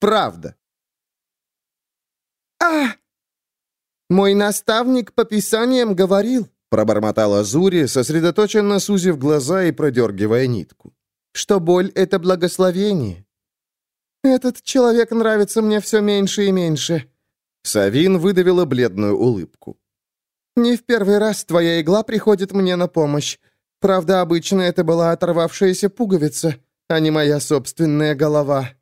Правда. «А!» «Мой наставник по писаниям говорил», — пробормотала Зури, сосредоточенно сузив глаза и продергивая нитку, «что боль — это благословение». «Этот человек нравится мне все меньше и меньше». Савин выдавила бледную улыбку. «Не в первый раз твоя игла приходит мне на помощь. Правда, обычно это была оторвавшаяся пуговица, а не моя собственная голова».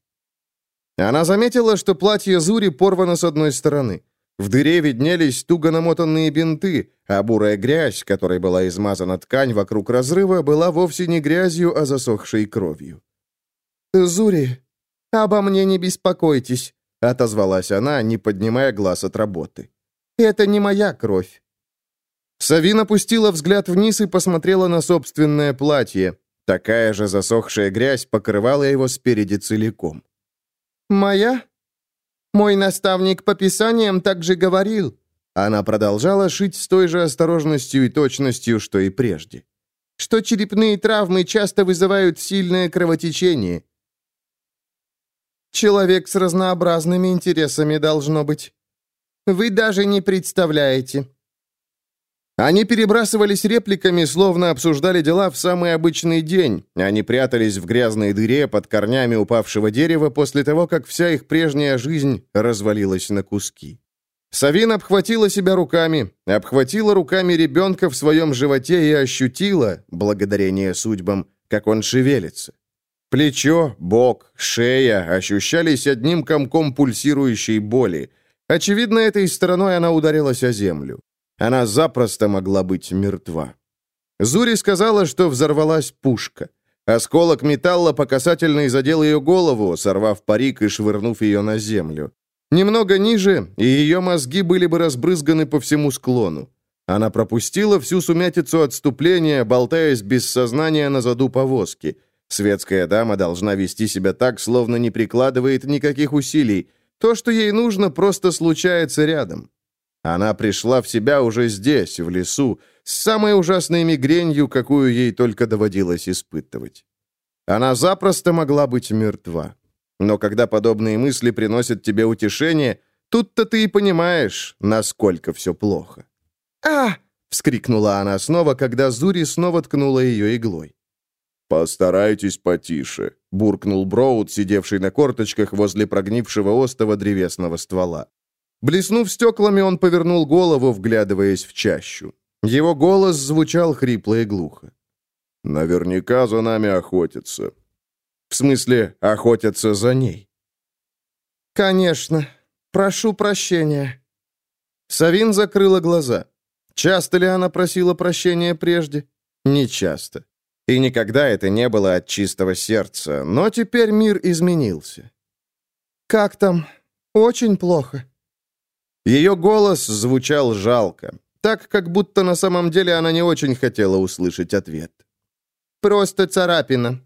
Она заметила, что платье Зури порвано с одной стороны. В дыре виднелись туго намотанные бинты, а бурая грязь, которой была измазана ткань вокруг разрыва, была вовсе не грязью, а засохшей кровью. «Зури, обо мне не беспокойтесь», — отозвалась она, не поднимая глаз от работы. «Это не моя кровь». Савин опустила взгляд вниз и посмотрела на собственное платье. Такая же засохшая грязь покрывала его спереди целиком. «Моя? Мой наставник по писаниям также говорил». Она продолжала шить с той же осторожностью и точностью, что и прежде. «Что черепные травмы часто вызывают сильное кровотечение». «Человек с разнообразными интересами должно быть. Вы даже не представляете». Они перебрасывались репликами, словно обсуждали дела в самый обычный день. Они прятались в грязной дыре под корнями упавшего дерева после того, как вся их прежняя жизнь развалилась на куски. Савин обхватила себя руками, обхватила руками ребенка в своем животе и ощутила, благодарение судьбам, как он шевелится. Плечо, бок, шея ощущались одним комком пульсирующей боли. Очевидно, этой стороной она ударилась о землю. Она запросто могла быть мертва. Зури сказала, что взорвалась пушка. Осколок металла по касательной задел ее голову, сорвав парик и швырнув ее на землю. Немного ниже, и ее мозги были бы разбрызганы по всему склону. Она пропустила всю сумятицу отступления, болтаясь без сознания на заду повозки. Светская дама должна вести себя так, словно не прикладывает никаких усилий. То, что ей нужно, просто случается рядом. Она пришла в себя уже здесь, в лесу, с самой ужасной мигренью, какую ей только доводилось испытывать. Она запросто могла быть мертва. Но когда подобные мысли приносят тебе утешение, тут-то ты и понимаешь, насколько все плохо. «А!» — вскрикнула она снова, когда Зури снова ткнула ее иглой. «Постарайтесь потише», — буркнул Броуд, сидевший на корточках возле прогнившего остова древесного ствола. Блеснув стеклами, он повернул голову, вглядываясь в чащу. Его голос звучал хрипло и глухо. «Наверняка за нами охотятся». «В смысле, охотятся за ней?» «Конечно. Прошу прощения». Савин закрыла глаза. Часто ли она просила прощения прежде? Не часто. И никогда это не было от чистого сердца, но теперь мир изменился. «Как там? Очень плохо». Ее голос звучал жалко, так, как будто на самом деле она не очень хотела услышать ответ. «Просто царапина».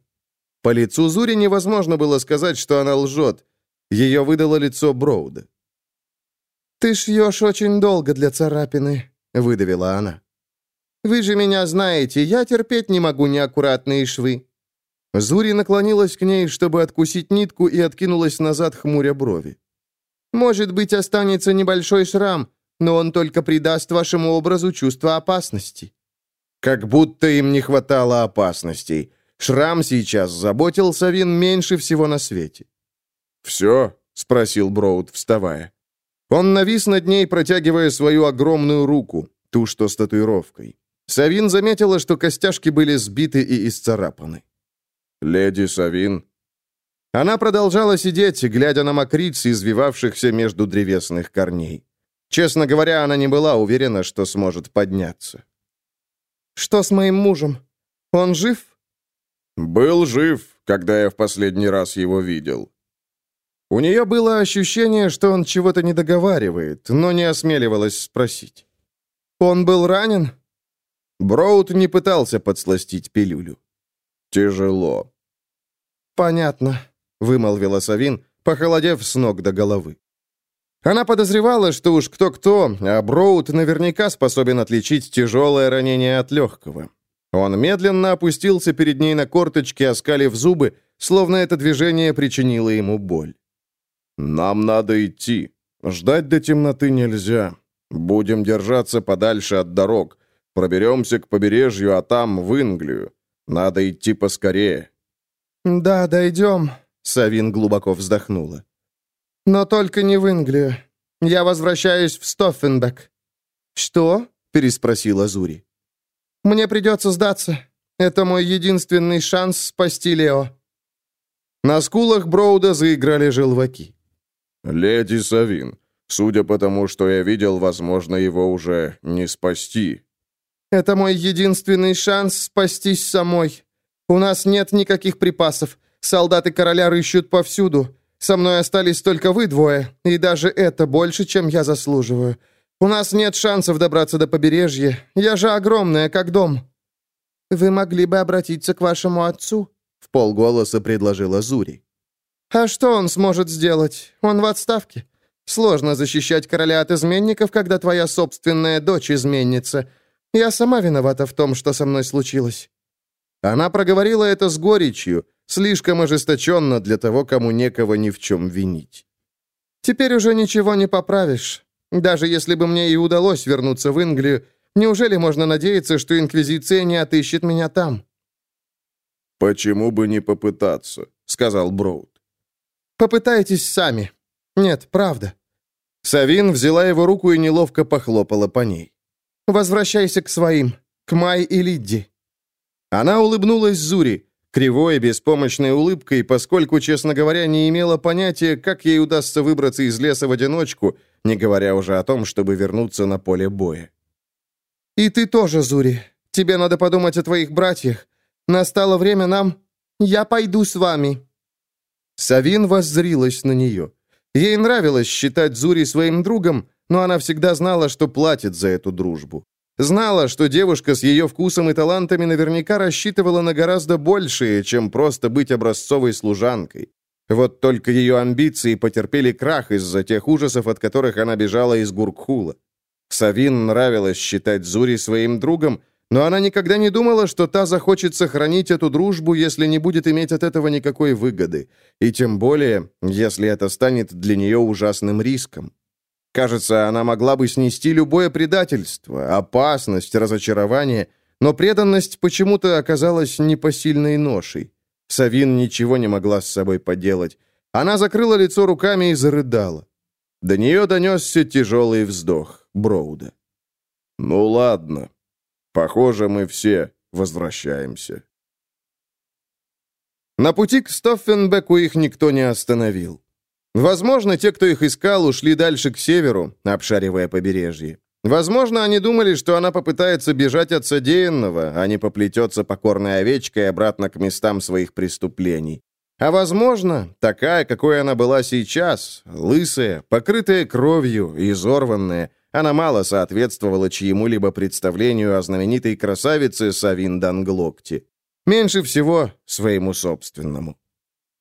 По лицу Зури невозможно было сказать, что она лжет. Ее выдало лицо Броуда. «Ты шьешь очень долго для царапины», — выдавила она. «Вы же меня знаете, я терпеть не могу неаккуратные швы». Зури наклонилась к ней, чтобы откусить нитку, и откинулась назад, хмуря брови. Может быть, останется небольшой шрам, но он только придаст вашему образу чувство опасности». Как будто им не хватало опасностей. Шрам сейчас заботил Савин меньше всего на свете. «Все?» — спросил Броуд, вставая. Он навис над ней, протягивая свою огромную руку, ту, что с татуировкой. Савин заметила, что костяшки были сбиты и исцарапаны. «Леди Савин», она продолжала сидеть, глядя на мокриц, извивавшихся между древесных корней. Честно говоря, она не была уверена, что сможет подняться. «Что с моим мужем? Он жив?» «Был жив, когда я в последний раз его видел». У нее было ощущение, что он чего-то не договаривает, но не осмеливалась спросить. «Он был ранен?» Броуд не пытался подсластить пилюлю. «Тяжело». «Понятно», — вымолвила Савин, похолодев с ног до головы. Она подозревала, что уж кто-кто, а Броуд наверняка способен отличить тяжелое ранение от легкого. Он медленно опустился перед ней на корточки, оскалив зубы, словно это движение причинило ему боль. «Нам надо идти. Ждать до темноты нельзя. Будем держаться подальше от дорог. Проберемся к побережью, а там в Инглию. Надо идти поскорее». «Да, дойдем», — Савин глубоко вздохнула. «Но только не в Инглию. Я возвращаюсь в Стоффенбек». «Что?» — переспросила Зури. «Мне придется сдаться. Это мой единственный шанс спасти Лео». На скулах Броуда заиграли желваки. «Леди Савин, судя по тому, что я видел, возможно, его уже не спасти». «Это мой единственный шанс спастись самой. У нас нет никаких припасов. Солдаты короля рыщут повсюду. Со мной остались только вы двое, и даже это больше, чем я заслуживаю. У нас нет шансов добраться до побережья. Я же огромная, как дом». «Вы могли бы обратиться к вашему отцу?» — в полголоса предложила Зури. «А что он сможет сделать? Он в отставке. Сложно защищать короля от изменников, когда твоя собственная дочь изменница. Я сама виновата в том, что со мной случилось». Она проговорила это с горечью, слишком ожесточенно для того, кому некого ни в чем винить. «Теперь уже ничего не поправишь. Даже если бы мне и удалось вернуться в Инглию, неужели можно надеяться, что Инквизиция не отыщет меня там?» «Почему бы не попытаться?» — сказал Броуд. «Попытайтесь сами. Нет, правда». Савин взяла его руку и неловко похлопала по ней. «Возвращайся к своим, к Май и Лидди». Она улыбнулась Зури, кривой, беспомощной улыбкой, поскольку, честно говоря, не имела понятия, как ей удастся выбраться из леса в одиночку, не говоря уже о том, чтобы вернуться на поле боя. «И ты тоже, Зури. Тебе надо подумать о твоих братьях. Настало время нам... Я пойду с вами». Савин воззрилась на нее. Ей нравилось считать Зури своим другом, но она всегда знала, что платит за эту дружбу. Знала, что девушка с ее вкусом и талантами наверняка рассчитывала на гораздо большее, чем просто быть образцовой служанкой. Вот только ее амбиции потерпели крах из-за тех ужасов, от которых она бежала из Гуркхула. Савин нравилось считать Зури своим другом, но она никогда не думала, что та захочет сохранить эту дружбу, если не будет иметь от этого никакой выгоды, и тем более, если это станет для нее ужасным риском. Кажется, она могла бы снести любое предательство, опасность, разочарование, но преданность почему-то оказалась непосильной ношей. Савин ничего не могла с собой поделать. Она закрыла лицо руками и зарыдала. До нее донесся тяжелый вздох Броуда. «Ну ладно. Похоже, мы все возвращаемся». На пути к Стоффенбеку их никто не остановил. Возможно, те, кто их искал, ушли дальше к северу, обшаривая побережье. Возможно, они думали, что она попытается бежать от содеянного, а не поплетется покорной овечкой обратно к местам своих преступлений. А возможно, такая, какой она была сейчас, лысая, покрытая кровью, изорванная, она мало соответствовала чьему-либо представлению о знаменитой красавице Савин Данглокти. Меньше всего своему собственному.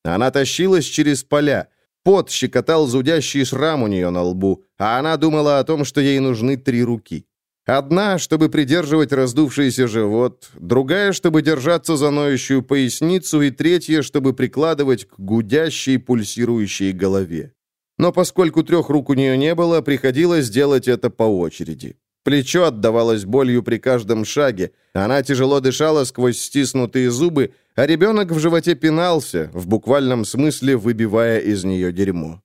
Она тащилась через поля, Пот щекотал зудящий шрам у нее на лбу, а она думала о том, что ей нужны три руки. Одна, чтобы придерживать раздувшийся живот, другая, чтобы держаться за ноющую поясницу, и третья, чтобы прикладывать к гудящей, пульсирующей голове. Но поскольку трех рук у нее не было, приходилось делать это по очереди. Плечо отдавалось болью при каждом шаге, она тяжело дышала сквозь стиснутые зубы, а ребенок в животе пинался, в буквальном смысле выбивая из нее дерьмо.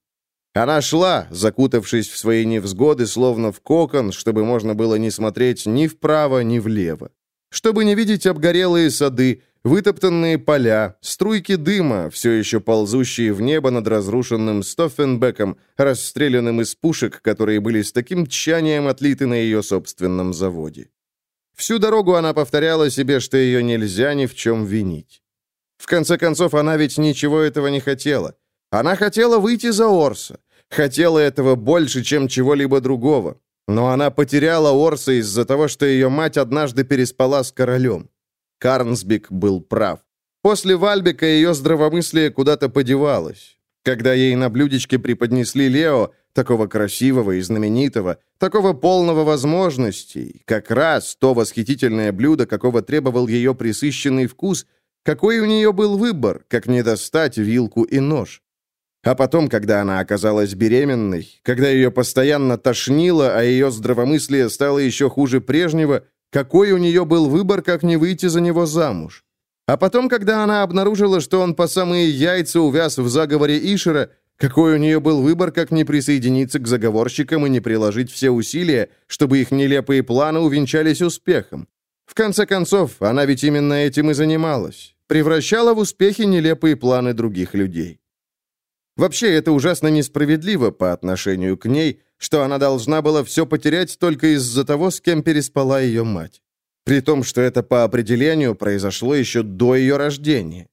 Она шла, закутавшись в свои невзгоды, словно в кокон, чтобы можно было не смотреть ни вправо, ни влево. Чтобы не видеть обгорелые сады, вытоптанные поля, струйки дыма, все еще ползущие в небо над разрушенным Стоффенбеком, расстрелянным из пушек, которые были с таким тщанием отлиты на ее собственном заводе. Всю дорогу она повторяла себе, что ее нельзя ни в чем винить. В конце концов, она ведь ничего этого не хотела. Она хотела выйти за Орса. Хотела этого больше, чем чего-либо другого. Но она потеряла Орса из-за того, что ее мать однажды переспала с королем. Карнсбик был прав. После Вальбека ее здравомыслие куда-то подевалось. Когда ей на блюдечке преподнесли Лео, такого красивого и знаменитого, такого полного возможностей, как раз то восхитительное блюдо, какого требовал ее присыщенный вкус, какой у нее был выбор, как не достать вилку и нож? А потом, когда она оказалась беременной, когда ее постоянно тошнило, а ее здравомыслие стало еще хуже прежнего, какой у нее был выбор, как не выйти за него замуж? А потом, когда она обнаружила, что он по самые яйца увяз в заговоре Ишера, какой у нее был выбор, как не присоединиться к заговорщикам и не приложить все усилия, чтобы их нелепые планы увенчались успехом? В конце концов, она ведь именно этим и занималась. Превращала в успехи нелепые планы других людей. Вообще, это ужасно несправедливо по отношению к ней, что она должна была все потерять только из-за того, с кем переспала ее мать. При том, что это по определению произошло еще до ее рождения.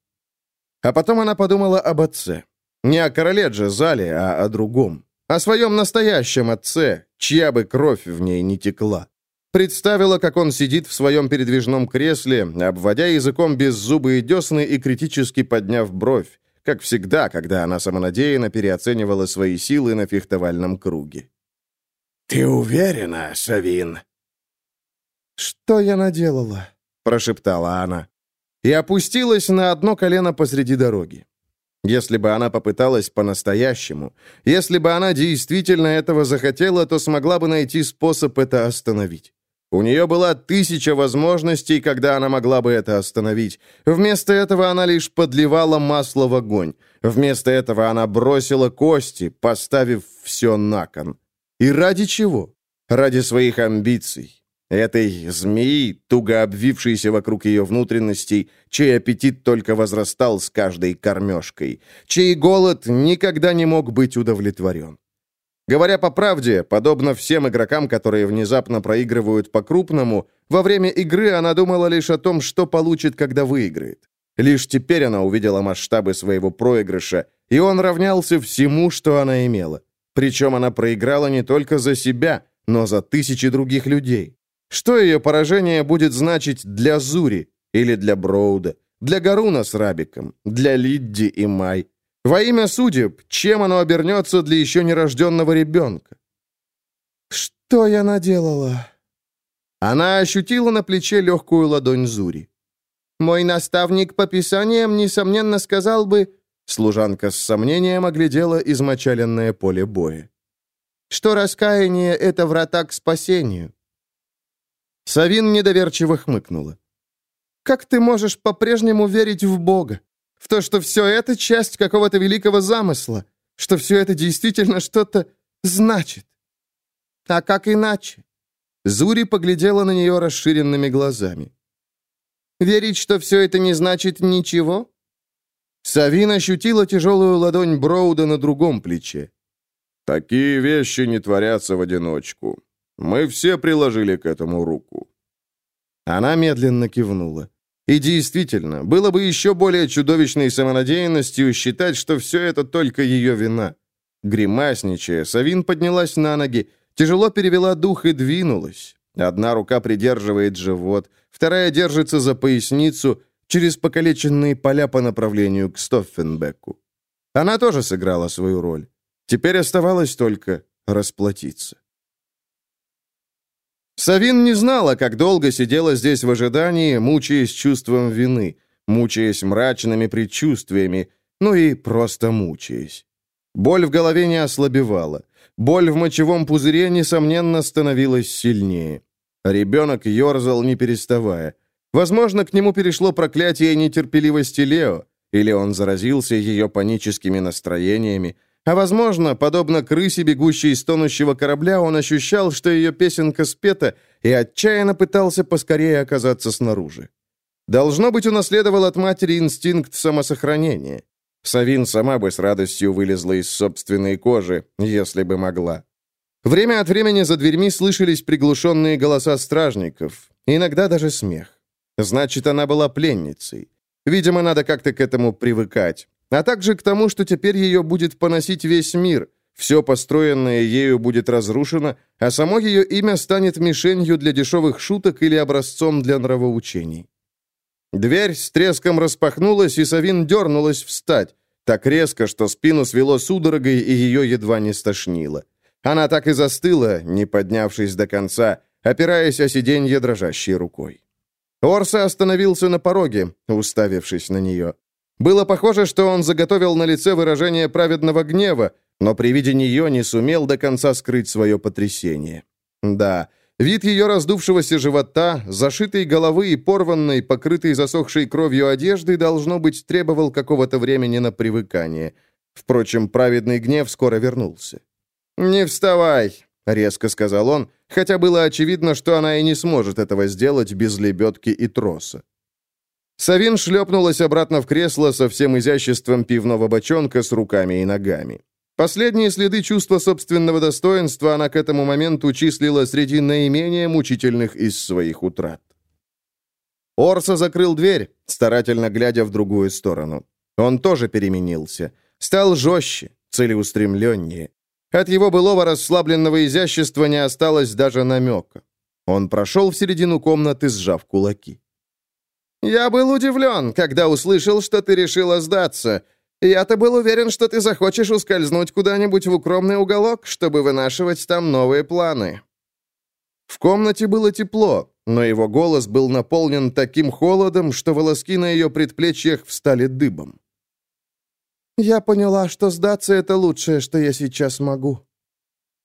А потом она подумала об отце. Не о короле Джезале, а о другом. О своем настоящем отце, чья бы кровь в ней не текла. Представила, как он сидит в своем передвижном кресле, обводя языком беззубые десны и критически подняв бровь как всегда, когда она самонадеянно переоценивала свои силы на фехтовальном круге. «Ты уверена, Савин?» «Что я наделала?» — прошептала она. И опустилась на одно колено посреди дороги. Если бы она попыталась по-настоящему, если бы она действительно этого захотела, то смогла бы найти способ это остановить. У нее была тысяча возможностей, когда она могла бы это остановить. Вместо этого она лишь подливала масло в огонь. Вместо этого она бросила кости, поставив все на кон. И ради чего? Ради своих амбиций. Этой змеи, туго обвившейся вокруг ее внутренностей, чей аппетит только возрастал с каждой кормежкой, чей голод никогда не мог быть удовлетворен. Говоря по правде, подобно всем игрокам, которые внезапно проигрывают по-крупному, во время игры она думала лишь о том, что получит, когда выиграет. Лишь теперь она увидела масштабы своего проигрыша, и он равнялся всему, что она имела. Причем она проиграла не только за себя, но за тысячи других людей. Что ее поражение будет значить для Зури или для Броуда, для Гаруна с Рабиком, для Лидди и Май, во имя судеб, чем оно обернется для еще нерожденного ребенка? Что я наделала? Она ощутила на плече легкую ладонь Зури. Мой наставник по писаниям, несомненно, сказал бы... Служанка с сомнением оглядела измочаленное поле боя. Что раскаяние — это врата к спасению. Савин недоверчиво хмыкнула. «Как ты можешь по-прежнему верить в Бога? В то, что все это часть какого-то великого замысла, что все это действительно что-то значит. А как иначе? Зури поглядела на нее расширенными глазами. Верить, что все это не значит ничего? Савин ощутила тяжелую ладонь Броуда на другом плече. «Такие вещи не творятся в одиночку. Мы все приложили к этому руку». Она медленно кивнула. И действительно, было бы еще более чудовищной самонадеянностью считать, что все это только ее вина. Гримасничая, Савин поднялась на ноги, тяжело перевела дух и двинулась. Одна рука придерживает живот, вторая держится за поясницу, через покалеченные поля по направлению к Стоффенбеку. Она тоже сыграла свою роль. Теперь оставалось только расплатиться. Савин не знала, как долго сидела здесь в ожидании, мучаясь чувством вины, мучаясь мрачными предчувствиями, ну и просто мучаясь. Боль в голове не ослабевала. Боль в мочевом пузыре, несомненно, становилась сильнее. Ребенок ерзал, не переставая. Возможно, к нему перешло проклятие нетерпеливости Лео, или он заразился ее паническими настроениями, а возможно, подобно крысе, бегущей из тонущего корабля, он ощущал, что ее песенка спета, и отчаянно пытался поскорее оказаться снаружи. Должно быть, унаследовал от матери инстинкт самосохранения. Савин сама бы с радостью вылезла из собственной кожи, если бы могла. Время от времени за дверьми слышались приглушенные голоса стражников, иногда даже смех. Значит, она была пленницей. Видимо, надо как-то к этому привыкать а также к тому, что теперь ее будет поносить весь мир, все построенное ею будет разрушено, а само ее имя станет мишенью для дешевых шуток или образцом для нравоучений. Дверь с треском распахнулась, и Савин дернулась встать, так резко, что спину свело судорогой, и ее едва не стошнило. Она так и застыла, не поднявшись до конца, опираясь о сиденье дрожащей рукой. Орса остановился на пороге, уставившись на нее. Было похоже, что он заготовил на лице выражение праведного гнева, но при виде нее не сумел до конца скрыть свое потрясение. Да, вид ее раздувшегося живота, зашитой головы и порванной, покрытой засохшей кровью одежды, должно быть, требовал какого-то времени на привыкание. Впрочем, праведный гнев скоро вернулся. «Не вставай!» — резко сказал он, хотя было очевидно, что она и не сможет этого сделать без лебедки и троса. Савин шлепнулась обратно в кресло со всем изяществом пивного бочонка с руками и ногами. Последние следы чувства собственного достоинства она к этому моменту числила среди наименее мучительных из своих утрат. Орса закрыл дверь, старательно глядя в другую сторону. Он тоже переменился. Стал жестче, целеустремленнее. От его былого расслабленного изящества не осталось даже намека. Он прошел в середину комнаты, сжав кулаки. «Я был удивлен, когда услышал, что ты решила сдаться. Я-то был уверен, что ты захочешь ускользнуть куда-нибудь в укромный уголок, чтобы вынашивать там новые планы». В комнате было тепло, но его голос был наполнен таким холодом, что волоски на ее предплечьях встали дыбом. «Я поняла, что сдаться — это лучшее, что я сейчас могу».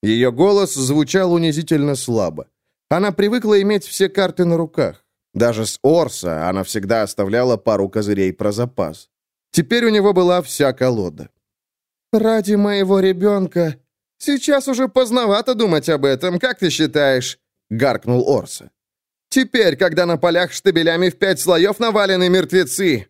Ее голос звучал унизительно слабо. Она привыкла иметь все карты на руках. Даже с Орса она всегда оставляла пару козырей про запас. Теперь у него была вся колода. «Ради моего ребенка...» «Сейчас уже поздновато думать об этом, как ты считаешь?» — гаркнул Орса. «Теперь, когда на полях штабелями в пять слоев навалены мертвецы!»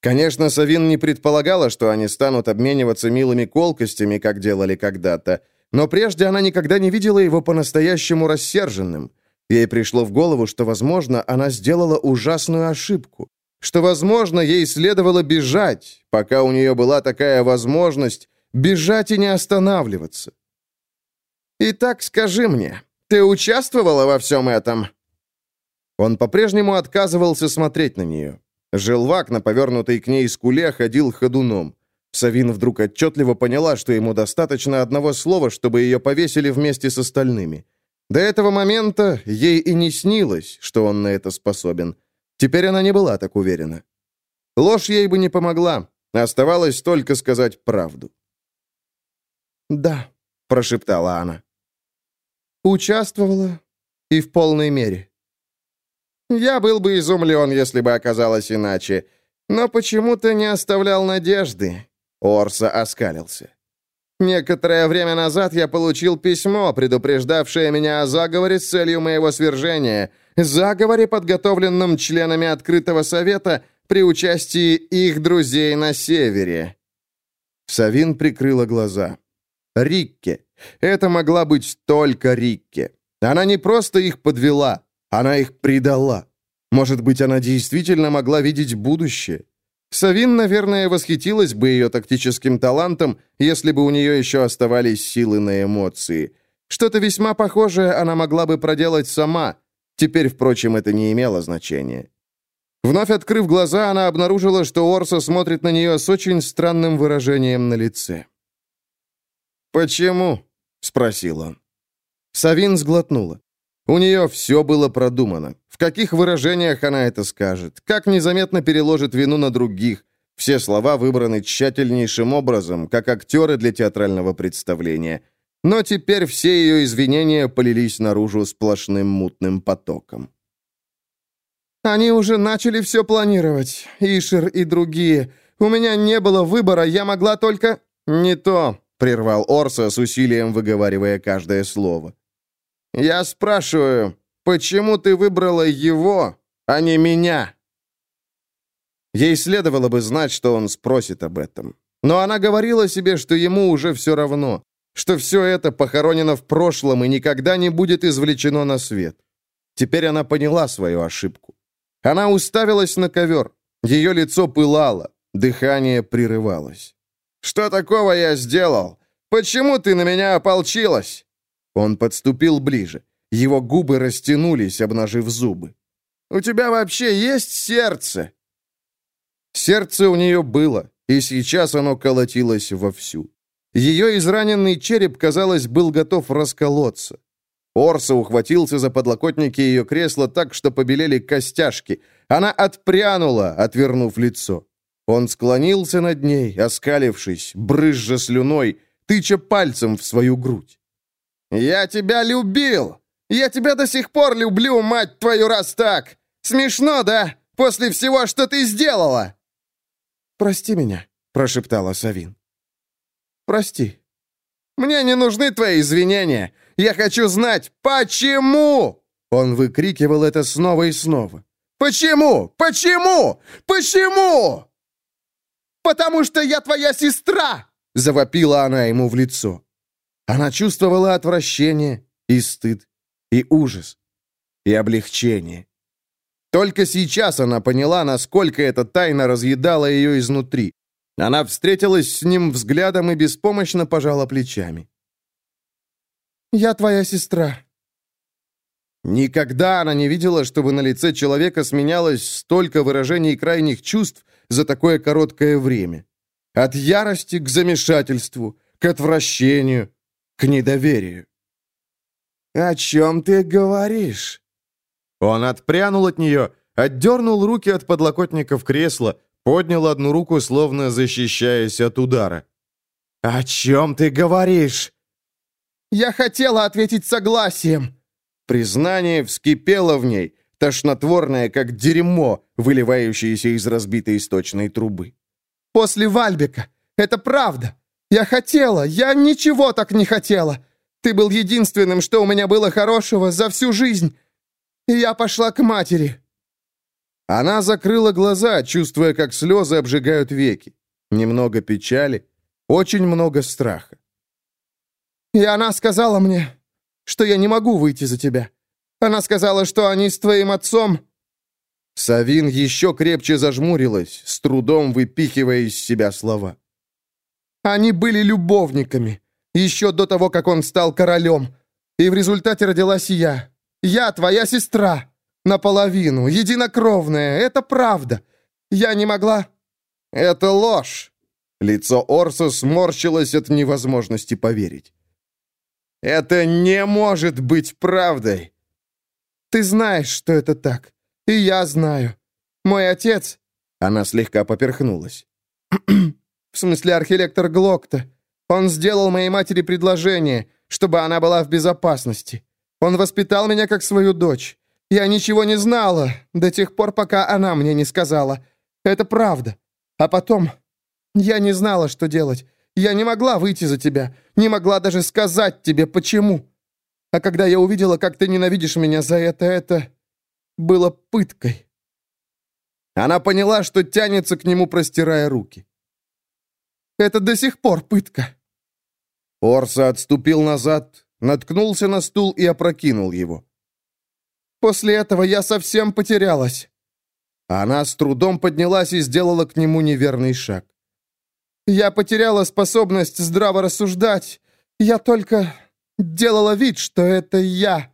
Конечно, Савин не предполагала, что они станут обмениваться милыми колкостями, как делали когда-то, но прежде она никогда не видела его по-настоящему рассерженным. Ей пришло в голову, что, возможно, она сделала ужасную ошибку, что, возможно, ей следовало бежать, пока у нее была такая возможность, бежать и не останавливаться. «Итак, скажи мне, ты участвовала во всем этом?» Он по-прежнему отказывался смотреть на нее. Желвак на повернутой к ней скуле ходил ходуном. Савин вдруг отчетливо поняла, что ему достаточно одного слова, чтобы ее повесили вместе с остальными. До этого момента ей и не снилось, что он на это способен. Теперь она не была так уверена. Ложь ей бы не помогла. Оставалось только сказать правду. «Да», — прошептала она. «Участвовала и в полной мере». Я был бы изумлен, если бы оказалось иначе. Но почему-то не оставлял надежды. Орса оскалился. Некоторое время назад я получил письмо, предупреждавшее меня о заговоре с целью моего свержения. Заговоре, подготовленном членами открытого совета при участии их друзей на севере. Савин прикрыла глаза. Рикке. Это могла быть только Рикке. Она не просто их подвела, она их предала. Может быть, она действительно могла видеть будущее. Савин, наверное, восхитилась бы ее тактическим талантом, если бы у нее еще оставались силы на эмоции. Что-то весьма похожее она могла бы проделать сама. Теперь, впрочем, это не имело значения. Вновь открыв глаза, она обнаружила, что Орса смотрит на нее с очень странным выражением на лице. «Почему?» — спросил он. Савин сглотнула. У нее все было продумано. В каких выражениях она это скажет? Как незаметно переложит вину на других? Все слова выбраны тщательнейшим образом, как актеры для театрального представления. Но теперь все ее извинения полились наружу сплошным мутным потоком. «Они уже начали все планировать, Ишер и другие. У меня не было выбора, я могла только...» «Не то», — прервал Орса с усилием выговаривая каждое слово. Я спрашиваю, почему ты выбрала его, а не меня?» Ей следовало бы знать, что он спросит об этом. Но она говорила себе, что ему уже все равно, что все это похоронено в прошлом и никогда не будет извлечено на свет. Теперь она поняла свою ошибку. Она уставилась на ковер. Ее лицо пылало, дыхание прерывалось. «Что такого я сделал? Почему ты на меня ополчилась?» Он подступил ближе. Его губы растянулись, обнажив зубы. «У тебя вообще есть сердце?» Сердце у нее было, и сейчас оно колотилось вовсю. Ее израненный череп, казалось, был готов расколоться. Орса ухватился за подлокотники ее кресла так, что побелели костяшки. Она отпрянула, отвернув лицо. Он склонился над ней, оскалившись, брызжа слюной, тыча пальцем в свою грудь. «Я тебя любил! Я тебя до сих пор люблю, мать твою, раз так! Смешно, да? После всего, что ты сделала!» «Прости меня», — прошептала Савин. «Прости». «Мне не нужны твои извинения. Я хочу знать, почему!» Он выкрикивал это снова и снова. «Почему? Почему? Почему?» «Потому что я твоя сестра!» — завопила она ему в лицо. Она чувствовала отвращение и стыд, и ужас, и облегчение. Только сейчас она поняла, насколько эта тайна разъедала ее изнутри. Она встретилась с ним взглядом и беспомощно пожала плечами. «Я твоя сестра». Никогда она не видела, чтобы на лице человека сменялось столько выражений крайних чувств за такое короткое время. От ярости к замешательству, к отвращению, к недоверию. «О чем ты говоришь?» Он отпрянул от нее, отдернул руки от подлокотников кресла, поднял одну руку, словно защищаясь от удара. «О чем ты говоришь?» «Я хотела ответить согласием!» Признание вскипело в ней, тошнотворное, как дерьмо, выливающееся из разбитой источной трубы. «После Вальбека! Это правда! Я хотела! Я ничего так не хотела! Ты был единственным, что у меня было хорошего за всю жизнь! И я пошла к матери!» Она закрыла глаза, чувствуя, как слезы обжигают веки. Немного печали, очень много страха. «И она сказала мне, что я не могу выйти за тебя. Она сказала, что они с твоим отцом...» Савин еще крепче зажмурилась, с трудом выпихивая из себя слова. «Они были любовниками, еще до того, как он стал королем. И в результате родилась я. Я твоя сестра. Наполовину, единокровная, это правда. Я не могла...» «Это ложь!» Лицо Орса сморщилось от невозможности поверить. Это не может быть правдой!» «Ты знаешь, что это так. И я знаю. Мой отец...» Она слегка поперхнулась. «В смысле архилектор Глокта. Он сделал моей матери предложение, чтобы она была в безопасности. Он воспитал меня как свою дочь. Я ничего не знала до тех пор, пока она мне не сказала. Это правда. А потом я не знала, что делать. Я не могла выйти за тебя, не могла даже сказать тебе, почему. А когда я увидела, как ты ненавидишь меня за это, это было пыткой». Она поняла, что тянется к нему, простирая руки. «Это до сих пор пытка». Орса отступил назад, наткнулся на стул и опрокинул его. «После этого я совсем потерялась». Она с трудом поднялась и сделала к нему неверный шаг. Я потеряла способность здраво рассуждать. Я только делала вид, что это я.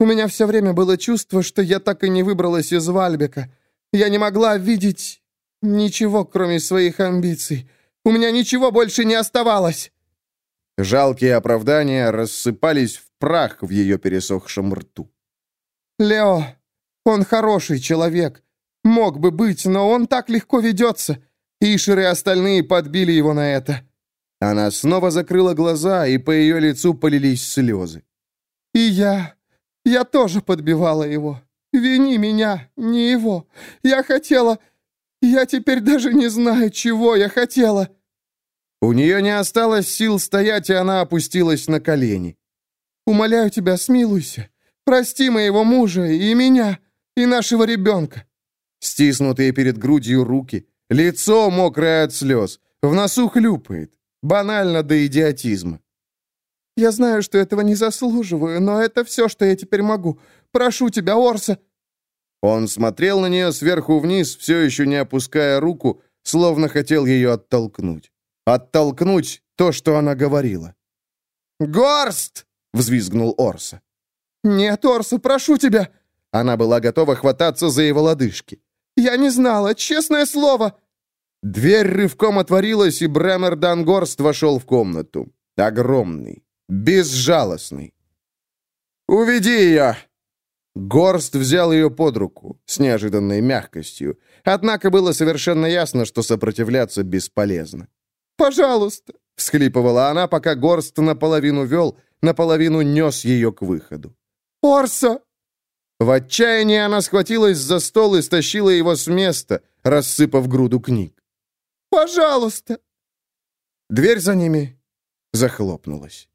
У меня все время было чувство, что я так и не выбралась из Вальбека. Я не могла видеть ничего, кроме своих амбиций. У меня ничего больше не оставалось». Жалкие оправдания рассыпались в прах в ее пересохшем рту. «Лео, он хороший человек. Мог бы быть, но он так легко ведется. Ишер и остальные подбили его на это». Она снова закрыла глаза, и по ее лицу полились слезы. «И я... я тоже подбивала его. Вини меня, не его. Я хотела... Я теперь даже не знаю, чего я хотела». У нее не осталось сил стоять, и она опустилась на колени. «Умоляю тебя, смилуйся. Прости моего мужа и меня, и нашего ребенка». Стиснутые перед грудью руки, Лицо мокрое от слез, в носу хлюпает. Банально до идиотизма. «Я знаю, что этого не заслуживаю, но это все, что я теперь могу. Прошу тебя, Орса!» Он смотрел на нее сверху вниз, все еще не опуская руку, словно хотел ее оттолкнуть. Оттолкнуть то, что она говорила. «Горст!» — взвизгнул Орса. «Нет, Орса, прошу тебя!» Она была готова хвататься за его лодыжки. «Я не знала, честное слово!» Дверь рывком отворилась, и Бремер Дангорст вошел в комнату. Огромный, безжалостный. «Уведи ее!» Горст взял ее под руку с неожиданной мягкостью. Однако было совершенно ясно, что сопротивляться бесполезно. «Пожалуйста!» — всхлипывала она, пока Горст наполовину вел, наполовину нес ее к выходу. «Орса!» В отчаянии она схватилась за стол и стащила его с места, рассыпав груду книг. «Пожалуйста!» Дверь за ними захлопнулась.